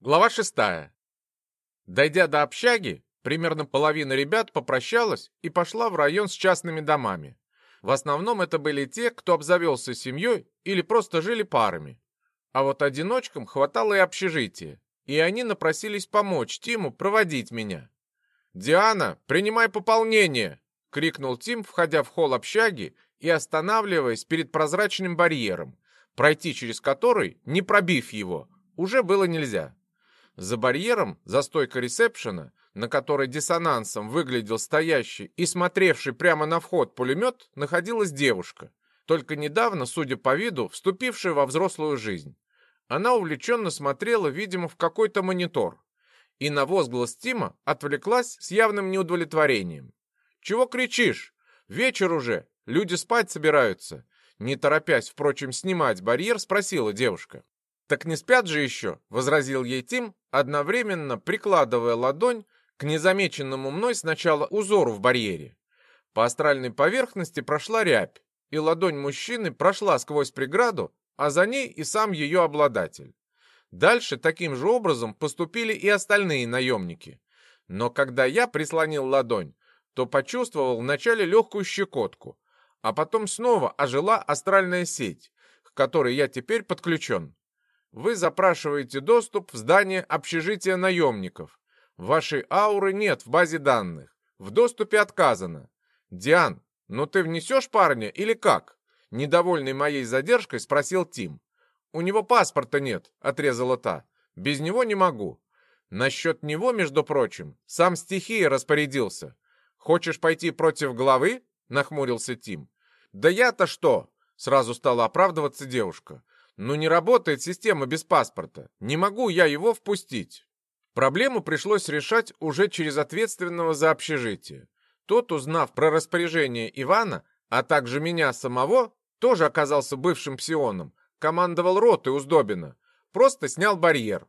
Глава шестая. Дойдя до общаги, примерно половина ребят попрощалась и пошла в район с частными домами. В основном это были те, кто обзавелся семьей или просто жили парами. А вот одиночкам хватало и общежития, и они напросились помочь Тиму проводить меня. «Диана, принимай пополнение!» — крикнул Тим, входя в холл общаги и останавливаясь перед прозрачным барьером, пройти через который, не пробив его, уже было нельзя. За барьером, за стойкой ресепшена, на которой диссонансом выглядел стоящий и смотревший прямо на вход пулемет, находилась девушка, только недавно, судя по виду, вступившая во взрослую жизнь. Она увлеченно смотрела, видимо, в какой-то монитор, и на возглас Тима отвлеклась с явным неудовлетворением. «Чего кричишь? Вечер уже, люди спать собираются». Не торопясь, впрочем, снимать барьер, спросила девушка. «Так не спят же еще», — возразил ей Тим, одновременно прикладывая ладонь к незамеченному мной сначала узору в барьере. По астральной поверхности прошла рябь, и ладонь мужчины прошла сквозь преграду, а за ней и сам ее обладатель. Дальше таким же образом поступили и остальные наемники. Но когда я прислонил ладонь, то почувствовал вначале легкую щекотку, а потом снова ожила астральная сеть, к которой я теперь подключен. Вы запрашиваете доступ в здание общежития наемников. Вашей ауры нет в базе данных. В доступе отказано. Диан, ну ты внесешь парня или как? Недовольный моей задержкой спросил Тим. У него паспорта нет, отрезала та. Без него не могу. Насчет него, между прочим, сам стихия распорядился. Хочешь пойти против главы? Нахмурился Тим. Да я-то что? Сразу стала оправдываться девушка. Ну не работает система без паспорта. Не могу я его впустить. Проблему пришлось решать уже через ответственного за общежитие. Тот, узнав про распоряжение Ивана, а также меня самого, тоже оказался бывшим псионом, командовал ротой у Сдобина, просто снял барьер.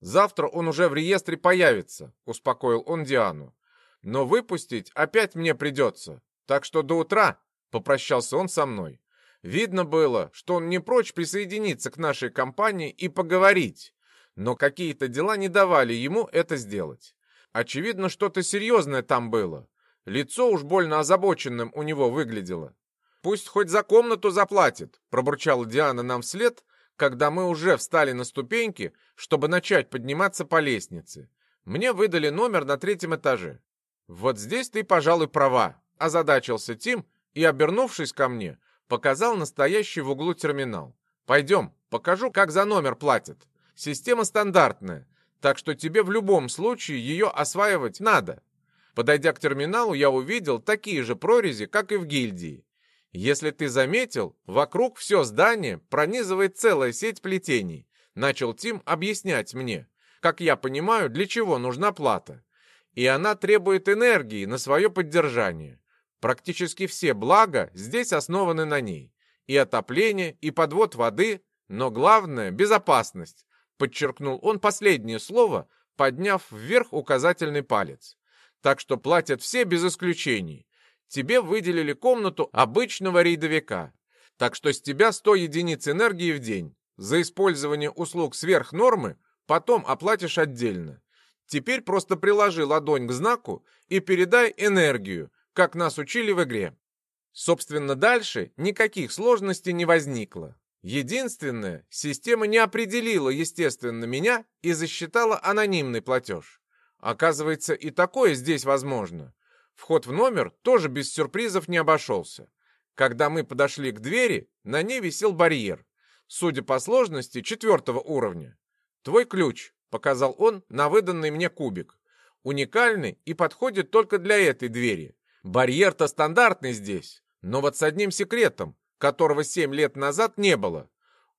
Завтра он уже в реестре появится, успокоил он Диану. Но выпустить опять мне придется, так что до утра, попрощался он со мной. Видно было, что он не прочь присоединиться к нашей компании и поговорить, но какие-то дела не давали ему это сделать. Очевидно, что-то серьезное там было. Лицо уж больно озабоченным у него выглядело. «Пусть хоть за комнату заплатит», — пробурчала Диана нам вслед, когда мы уже встали на ступеньки, чтобы начать подниматься по лестнице. Мне выдали номер на третьем этаже. «Вот здесь ты, пожалуй, права», — озадачился Тим и, обернувшись ко мне, — Показал настоящий в углу терминал. Пойдем, покажу, как за номер платят. Система стандартная, так что тебе в любом случае ее осваивать надо. Подойдя к терминалу, я увидел такие же прорези, как и в гильдии. Если ты заметил, вокруг все здание пронизывает целая сеть плетений. Начал Тим объяснять мне, как я понимаю, для чего нужна плата. И она требует энергии на свое поддержание. Практически все блага здесь основаны на ней. И отопление, и подвод воды, но главное – безопасность, подчеркнул он последнее слово, подняв вверх указательный палец. Так что платят все без исключений. Тебе выделили комнату обычного рейдовика. Так что с тебя 100 единиц энергии в день. За использование услуг сверх нормы потом оплатишь отдельно. Теперь просто приложи ладонь к знаку и передай энергию, как нас учили в игре. Собственно, дальше никаких сложностей не возникло. Единственное, система не определила, естественно, меня и засчитала анонимный платеж. Оказывается, и такое здесь возможно. Вход в номер тоже без сюрпризов не обошелся. Когда мы подошли к двери, на ней висел барьер. Судя по сложности, четвертого уровня. «Твой ключ», — показал он на выданный мне кубик. «Уникальный и подходит только для этой двери. Барьер-то стандартный здесь, но вот с одним секретом, которого семь лет назад не было.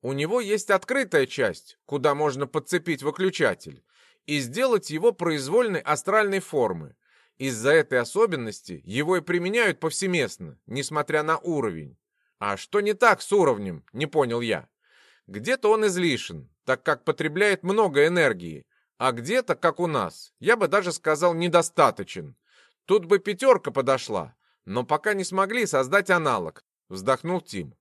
У него есть открытая часть, куда можно подцепить выключатель, и сделать его произвольной астральной формы. Из-за этой особенности его и применяют повсеместно, несмотря на уровень. А что не так с уровнем, не понял я. Где-то он излишен, так как потребляет много энергии, а где-то, как у нас, я бы даже сказал, недостаточен. Тут бы пятерка подошла, но пока не смогли создать аналог, вздохнул Тим.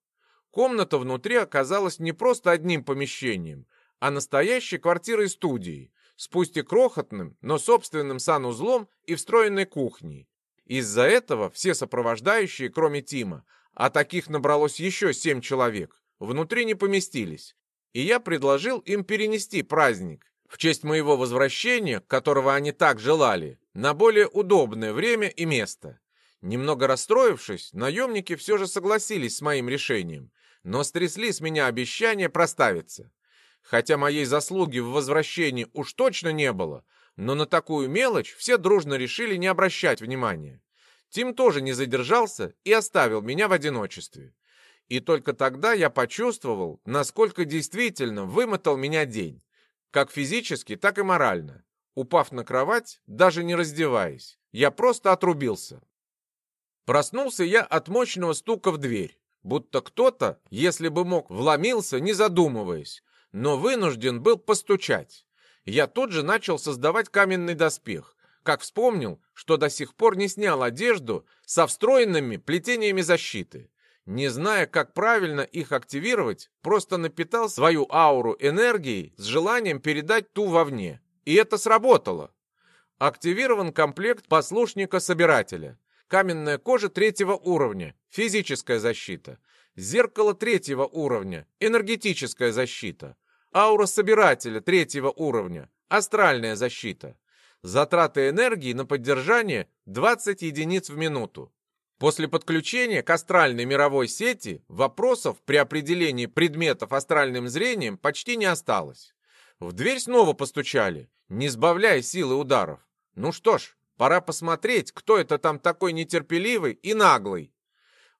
Комната внутри оказалась не просто одним помещением, а настоящей квартирой-студией, с пусть и крохотным, но собственным санузлом и встроенной кухней. Из-за этого все сопровождающие, кроме Тима, а таких набралось еще семь человек, внутри не поместились. И я предложил им перенести праздник в честь моего возвращения, которого они так желали, на более удобное время и место. Немного расстроившись, наемники все же согласились с моим решением, но стрясли с меня обещание проставиться. Хотя моей заслуги в возвращении уж точно не было, но на такую мелочь все дружно решили не обращать внимания. Тим тоже не задержался и оставил меня в одиночестве. И только тогда я почувствовал, насколько действительно вымотал меня день. Как физически, так и морально. Упав на кровать, даже не раздеваясь, я просто отрубился. Проснулся я от мощного стука в дверь, будто кто-то, если бы мог, вломился, не задумываясь, но вынужден был постучать. Я тут же начал создавать каменный доспех, как вспомнил, что до сих пор не снял одежду со встроенными плетениями защиты. Не зная, как правильно их активировать, просто напитал свою ауру энергией с желанием передать ту вовне. И это сработало. Активирован комплект послушника-собирателя. Каменная кожа третьего уровня, физическая защита. Зеркало третьего уровня, энергетическая защита. Аура собирателя третьего уровня, астральная защита. Затраты энергии на поддержание 20 единиц в минуту. После подключения к астральной мировой сети вопросов при определении предметов астральным зрением почти не осталось. В дверь снова постучали, не сбавляя силы ударов. Ну что ж, пора посмотреть, кто это там такой нетерпеливый и наглый.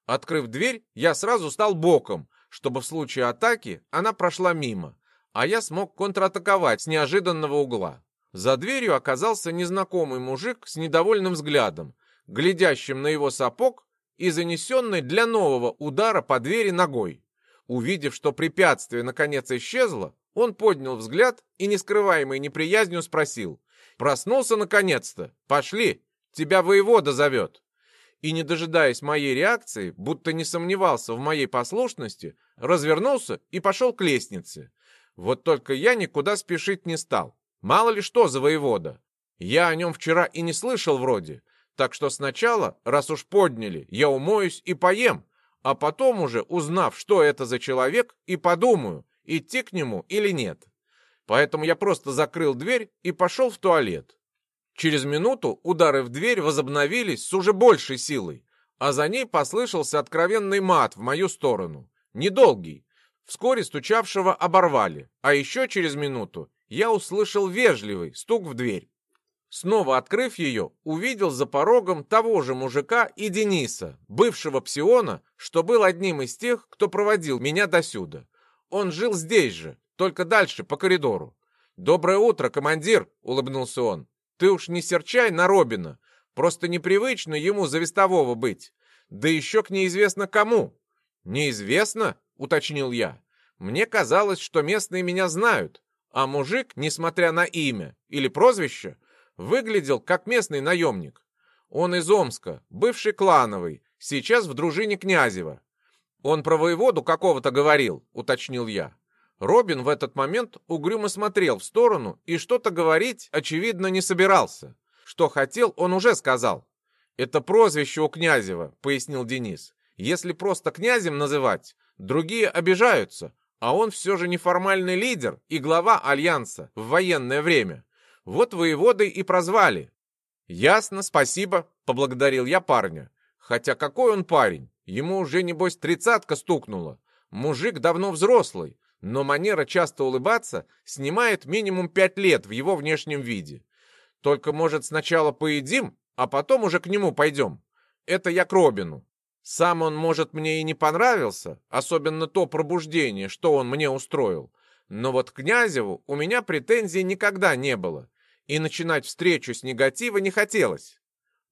Открыв дверь, я сразу стал боком, чтобы в случае атаки она прошла мимо, а я смог контратаковать с неожиданного угла. За дверью оказался незнакомый мужик с недовольным взглядом, глядящим на его сапог и занесенный для нового удара по двери ногой. Увидев, что препятствие наконец исчезло, он поднял взгляд и, не скрываемой неприязнью, спросил. «Проснулся наконец-то? Пошли! Тебя воевода зовет!» И, не дожидаясь моей реакции, будто не сомневался в моей послушности, развернулся и пошел к лестнице. Вот только я никуда спешить не стал. Мало ли что за воевода. Я о нем вчера и не слышал вроде. Так что сначала, раз уж подняли, я умоюсь и поем, а потом уже, узнав, что это за человек, и подумаю, идти к нему или нет. Поэтому я просто закрыл дверь и пошел в туалет. Через минуту удары в дверь возобновились с уже большей силой, а за ней послышался откровенный мат в мою сторону. Недолгий. Вскоре стучавшего оборвали, а еще через минуту я услышал вежливый стук в дверь. Снова открыв ее, увидел за порогом того же мужика и Дениса, бывшего псиона, что был одним из тех, кто проводил меня досюда. Он жил здесь же, только дальше, по коридору. «Доброе утро, командир!» — улыбнулся он. «Ты уж не серчай на Робина. Просто непривычно ему за вестового быть. Да еще к неизвестно кому». «Неизвестно?» — уточнил я. «Мне казалось, что местные меня знают, а мужик, несмотря на имя или прозвище, выглядел как местный наемник. Он из Омска, бывший клановый, сейчас в дружине Князева. «Он про воеводу какого-то говорил», — уточнил я. Робин в этот момент угрюмо смотрел в сторону и что-то говорить, очевидно, не собирался. Что хотел, он уже сказал. «Это прозвище у Князева», — пояснил Денис. «Если просто князем называть, другие обижаются, а он все же неформальный лидер и глава Альянса в военное время. Вот воеводой и прозвали». «Ясно, спасибо», — поблагодарил я парня. «Хотя какой он парень? Ему уже, небось, тридцатка стукнула. Мужик давно взрослый, но манера часто улыбаться снимает минимум пять лет в его внешнем виде. Только, может, сначала поедим, а потом уже к нему пойдем. Это я к Робину. Сам он, может, мне и не понравился, особенно то пробуждение, что он мне устроил. Но вот к Князеву у меня претензий никогда не было, и начинать встречу с негатива не хотелось.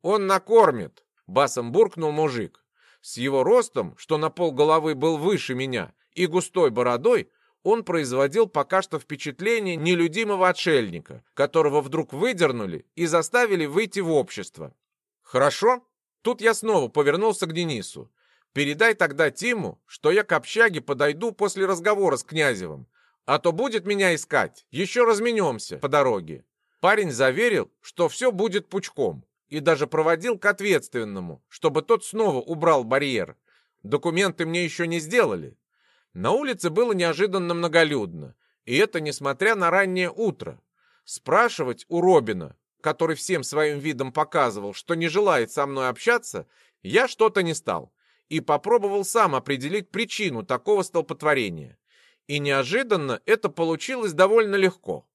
«Он накормит», — басом буркнул мужик. С его ростом, что на пол головы был выше меня, и густой бородой, он производил пока что впечатление нелюдимого отшельника, которого вдруг выдернули и заставили выйти в общество. «Хорошо?» Тут я снова повернулся к Денису. «Передай тогда Тиму, что я к общаге подойду после разговора с Князевым, а то будет меня искать, еще разменемся по дороге». Парень заверил, что все будет пучком, и даже проводил к ответственному, чтобы тот снова убрал барьер. Документы мне еще не сделали. На улице было неожиданно многолюдно, и это несмотря на раннее утро. Спрашивать у Робина, который всем своим видом показывал, что не желает со мной общаться, я что-то не стал и попробовал сам определить причину такого столпотворения. И неожиданно это получилось довольно легко.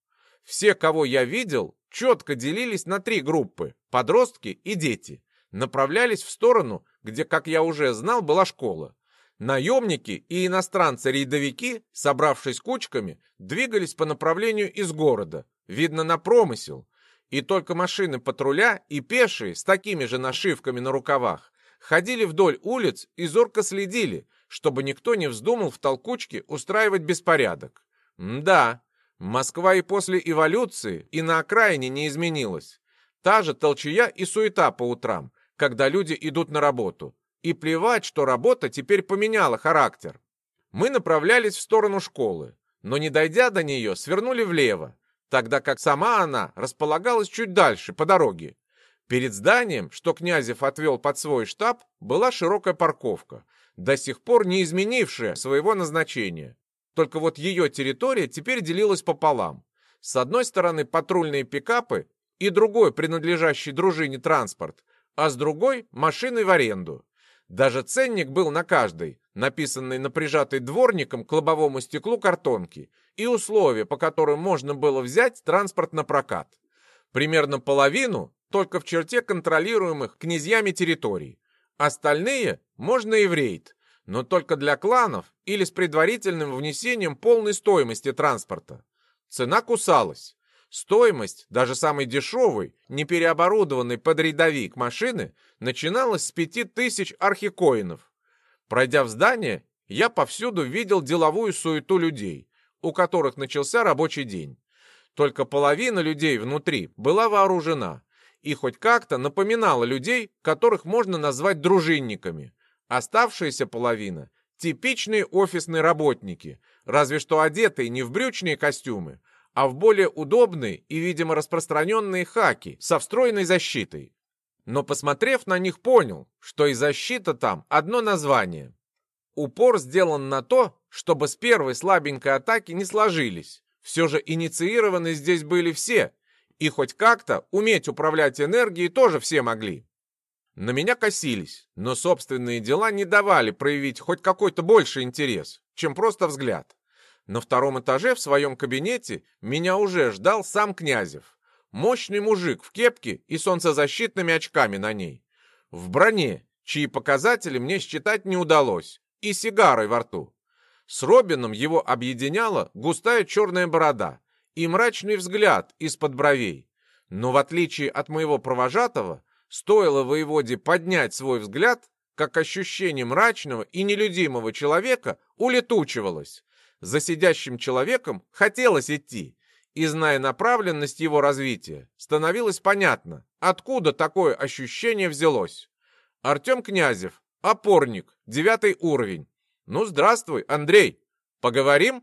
Все, кого я видел, четко делились на три группы – подростки и дети. Направлялись в сторону, где, как я уже знал, была школа. Наемники и иностранцы-рейдовики, собравшись кучками, двигались по направлению из города, видно на промысел, и только машины патруля и пешие с такими же нашивками на рукавах ходили вдоль улиц и зорко следили, чтобы никто не вздумал в толкучке устраивать беспорядок. да, Москва и после эволюции и на окраине не изменилась. Та же толчая и суета по утрам, когда люди идут на работу. И плевать, что работа теперь поменяла характер. Мы направлялись в сторону школы, но не дойдя до нее, свернули влево, тогда как сама она располагалась чуть дальше, по дороге. Перед зданием, что Князев отвел под свой штаб, была широкая парковка, до сих пор не изменившая своего назначения. Только вот ее территория теперь делилась пополам. С одной стороны патрульные пикапы и другой, принадлежащий дружине транспорт, а с другой – машины в аренду. Даже ценник был на каждой, написанный на прижатой дворником к лобовому стеклу картонки, и условия, по которым можно было взять транспорт на прокат. Примерно половину только в черте контролируемых князьями территорий. Остальные можно и в рейд, но только для кланов или с предварительным внесением полной стоимости транспорта. Цена кусалась. Стоимость, даже самой дешевой, не переоборудованной под рядовик машины, начиналась с пяти тысяч архикоинов. Пройдя в здание, я повсюду видел деловую суету людей, у которых начался рабочий день. Только половина людей внутри была вооружена и хоть как-то напоминала людей, которых можно назвать дружинниками. Оставшаяся половина – типичные офисные работники, разве что одетые не в брючные костюмы, а в более удобные и, видимо, распространенные хаки со встроенной защитой. Но, посмотрев на них, понял, что и защита там одно название. Упор сделан на то, чтобы с первой слабенькой атаки не сложились. Все же инициированы здесь были все, и хоть как-то уметь управлять энергией тоже все могли. На меня косились, но собственные дела не давали проявить хоть какой-то больший интерес, чем просто взгляд. На втором этаже в своем кабинете меня уже ждал сам Князев. Мощный мужик в кепке и солнцезащитными очками на ней. В броне, чьи показатели мне считать не удалось, и сигарой во рту. С Робином его объединяла густая черная борода и мрачный взгляд из-под бровей. Но в отличие от моего провожатого, стоило воеводе поднять свой взгляд, как ощущение мрачного и нелюдимого человека улетучивалось. За сидящим человеком хотелось идти, и, зная направленность его развития, становилось понятно, откуда такое ощущение взялось. Артем Князев, опорник, девятый уровень. Ну, здравствуй, Андрей. Поговорим?